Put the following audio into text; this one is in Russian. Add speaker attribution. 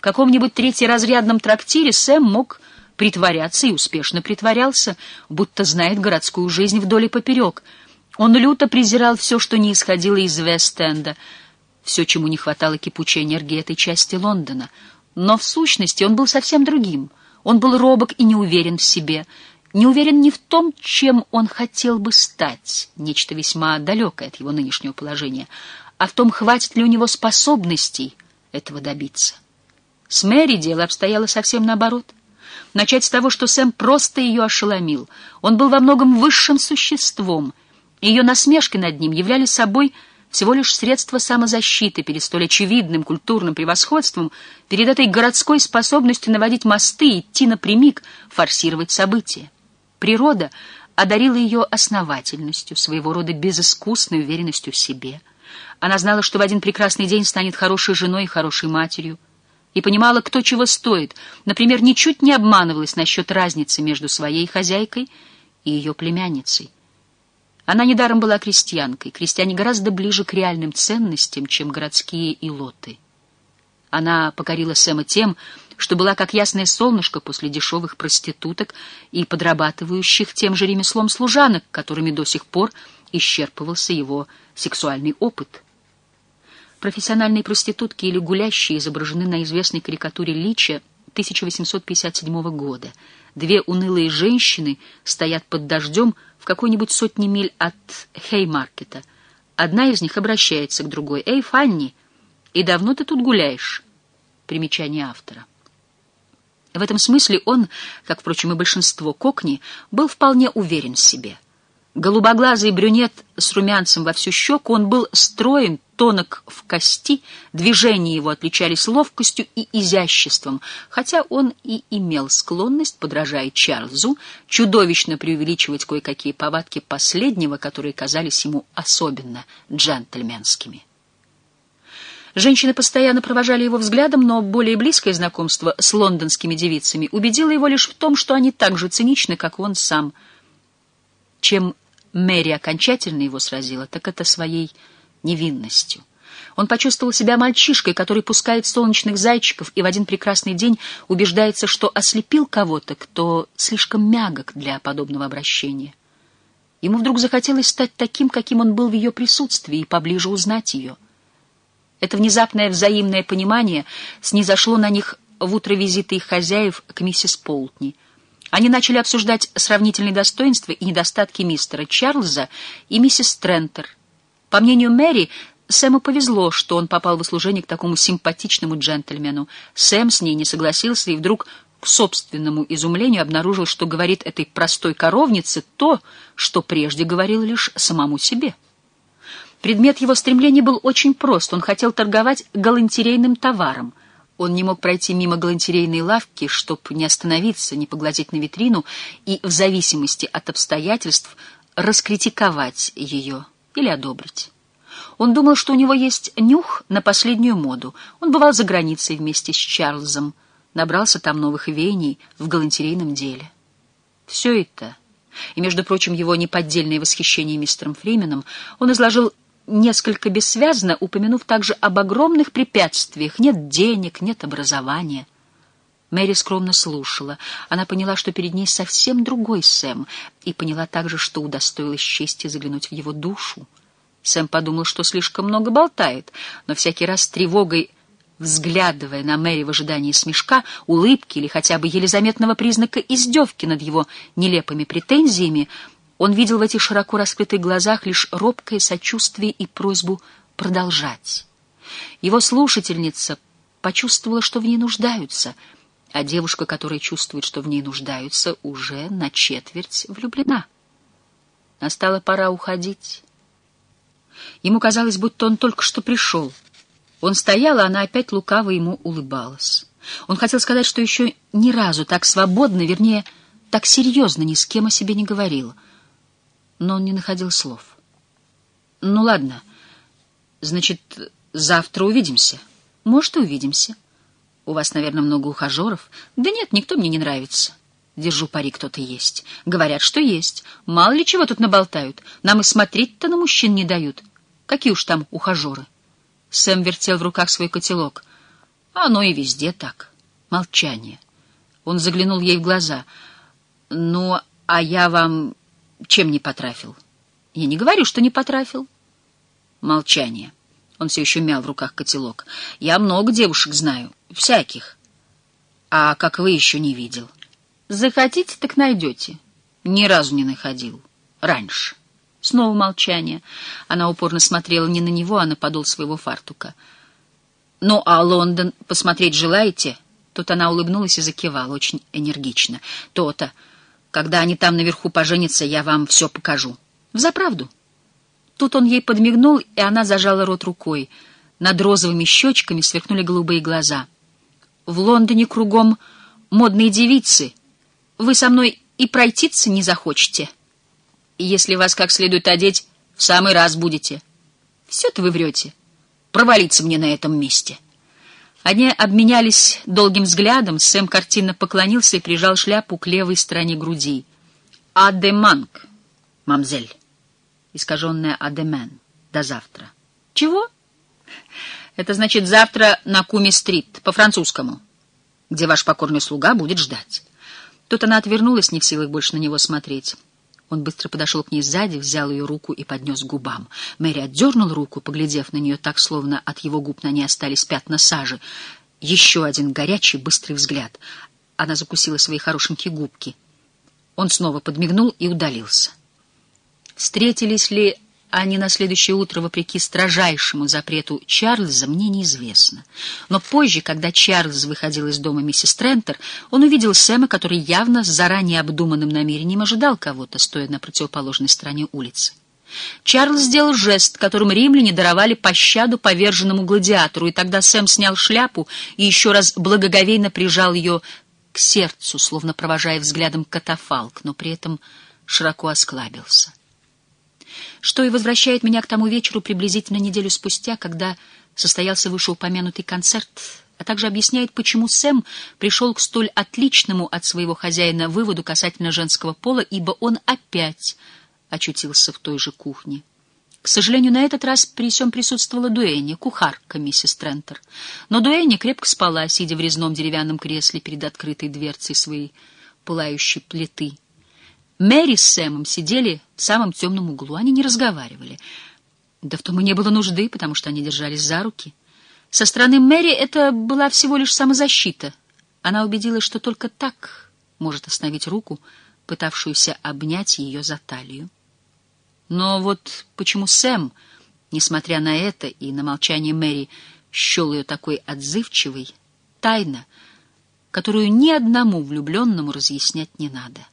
Speaker 1: В каком-нибудь третьеразрядном трактире Сэм мог притворяться и успешно притворялся, будто знает городскую жизнь вдоль и поперек. Он люто презирал все, что не исходило из Вест-Энда, все, чему не хватало кипучей энергии этой части Лондона. Но в сущности он был совсем другим. Он был робок и не уверен в себе, не уверен ни в том, чем он хотел бы стать, нечто весьма далекое от его нынешнего положения, а в том, хватит ли у него способностей этого добиться. С Мэри дело обстояло совсем наоборот. Начать с того, что Сэм просто ее ошеломил. Он был во многом высшим существом. Ее насмешки над ним являли собой всего лишь средство самозащиты перед столь очевидным культурным превосходством, перед этой городской способностью наводить мосты, идти напрямик, форсировать события. Природа одарила ее основательностью, своего рода безыскусной уверенностью в себе. Она знала, что в один прекрасный день станет хорошей женой и хорошей матерью, и понимала, кто чего стоит. Например, ничуть не обманывалась насчет разницы между своей хозяйкой и ее племянницей. Она недаром была крестьянкой. Крестьяне гораздо ближе к реальным ценностям, чем городские илоты. Она покорила Сэма тем, что была как ясное солнышко после дешевых проституток и подрабатывающих тем же ремеслом служанок, которыми до сих пор исчерпывался его сексуальный опыт. Профессиональные проститутки или гулящие изображены на известной карикатуре Лича 1857 года. Две унылые женщины стоят под дождем в какой-нибудь сотне миль от Хеймаркета. Одна из них обращается к другой. «Эй, Фанни, и давно ты тут гуляешь?» Примечание автора. В этом смысле он, как, впрочем, и большинство кокни, был вполне уверен в себе. Голубоглазый брюнет с румянцем во всю щеку, он был строен, тонок в кости, движения его отличались ловкостью и изяществом, хотя он и имел склонность, подражая Чарльзу, чудовищно преувеличивать кое-какие повадки последнего, которые казались ему особенно джентльменскими. Женщины постоянно провожали его взглядом, но более близкое знакомство с лондонскими девицами убедило его лишь в том, что они так же циничны, как он сам. Чем Мэри окончательно его сразила, так это своей невинностью. Он почувствовал себя мальчишкой, который пускает солнечных зайчиков и в один прекрасный день убеждается, что ослепил кого-то, кто слишком мягок для подобного обращения. Ему вдруг захотелось стать таким, каким он был в ее присутствии, и поближе узнать ее — это внезапное взаимное понимание снизошло на них в утро визита их хозяев к миссис Полтни. Они начали обсуждать сравнительные достоинства и недостатки мистера Чарльза и миссис Трентер. По мнению Мэри, Сэму повезло, что он попал в услужение к такому симпатичному джентльмену. Сэм с ней не согласился и вдруг к собственному изумлению обнаружил, что говорит этой простой коровнице то, что прежде говорил лишь самому себе. Предмет его стремлений был очень прост. Он хотел торговать галантерейным товаром. Он не мог пройти мимо галантерейной лавки, чтобы не остановиться, не поглазеть на витрину и, в зависимости от обстоятельств, раскритиковать ее или одобрить. Он думал, что у него есть нюх на последнюю моду. Он бывал за границей вместе с Чарльзом, набрался там новых веяний в галантерейном деле. Все это, и, между прочим, его неподдельное восхищение мистером Фрименом, он изложил несколько бессвязно, упомянув также об огромных препятствиях. Нет денег, нет образования. Мэри скромно слушала. Она поняла, что перед ней совсем другой Сэм, и поняла также, что удостоилась чести заглянуть в его душу. Сэм подумал, что слишком много болтает, но всякий раз тревогой, взглядывая на Мэри в ожидании смешка, улыбки или хотя бы еле заметного признака издевки над его нелепыми претензиями, он видел в этих широко раскрытых глазах лишь робкое сочувствие и просьбу продолжать. Его слушательница почувствовала, что в ней нуждаются, а девушка, которая чувствует, что в ней нуждаются, уже на четверть влюблена. Настала пора уходить. Ему казалось, будто он только что пришел. Он стоял, а она опять лукаво ему улыбалась. Он хотел сказать, что еще ни разу так свободно, вернее, так серьезно ни с кем о себе не говорил — но он не находил слов. «Ну ладно, значит, завтра увидимся?» «Может, и увидимся. У вас, наверное, много ухажеров?» «Да нет, никто мне не нравится». Держу пари, кто-то есть. Говорят, что есть. Мало ли чего тут наболтают. Нам и смотреть-то на мужчин не дают. Какие уж там ухажеры. Сэм вертел в руках свой котелок. Оно и везде так. Молчание. Он заглянул ей в глаза. «Ну, а я вам чем не потрафил?» «Я не говорю, что не потрафил». Молчание. Он все еще мял в руках котелок. «Я много девушек знаю. Всяких. А как вы еще не видел?» «Захотите, так найдете». «Ни разу не находил. Раньше». Снова молчание. Она упорно смотрела не на него, а на подол своего фартука. «Ну, а Лондон посмотреть желаете?» Тут она улыбнулась и закивала, очень энергично. «То-то. Когда они там наверху поженятся, я вам все покажу». «Взаправду». Тут он ей подмигнул, и она зажала рот рукой. Над розовыми щечками сверкнули голубые глаза. «В Лондоне кругом модные девицы. Вы со мной и пройтиться не захочете. Если вас как следует одеть, в самый раз будете. Все-то вы врете. Провалиться мне на этом месте». Они обменялись долгим взглядом, Сэм картинно поклонился и прижал шляпу к левой стороне груди. «Адеманг, мамзель», искаженное «адемен», до завтра. «Чего?» «Это значит завтра на Куми-стрит, по-французскому, где ваш покорный слуга будет ждать». Тут она отвернулась, не в силах больше на него смотреть. Он быстро подошел к ней сзади, взял ее руку и поднес к губам. Мэри отдернул руку, поглядев на нее так, словно от его губ на ней остались пятна сажи. Еще один горячий, быстрый взгляд. Она закусила свои хорошенькие губки. Он снова подмигнул и удалился. Встретились ли они на следующее утро, вопреки строжайшему запрету Чарльза, мне неизвестно. Но позже, когда Чарльз выходил из дома миссис Трентер, он увидел Сэма, который явно с заранее обдуманным намерением ожидал кого-то, стоя на противоположной стороне улицы. Чарльз сделал жест, которым римляне даровали пощаду поверженному гладиатору, и тогда Сэм снял шляпу и еще раз благоговейно прижал ее к сердцу, словно провожая взглядом катафалк, но при этом широко осклабился что и возвращает меня к тому вечеру приблизительно неделю спустя, когда состоялся вышеупомянутый концерт, а также объясняет, почему Сэм пришел к столь отличному от своего хозяина выводу касательно женского пола, ибо он опять очутился в той же кухне. К сожалению, на этот раз при всем присутствовала Дуэнни, кухарка миссис Трентер. Но Дуэнни крепко спала, сидя в резном деревянном кресле перед открытой дверцей своей пылающей плиты — Мэри с Сэмом сидели в самом темном углу. Они не разговаривали. Да в том и не было нужды, потому что они держались за руки. Со стороны Мэри это была всего лишь самозащита. Она убедилась, что только так может остановить руку, пытавшуюся обнять ее за талию. Но вот почему Сэм, несмотря на это и на молчание Мэри, счел ее такой отзывчивой, тайна, которую ни одному влюбленному разъяснять не надо —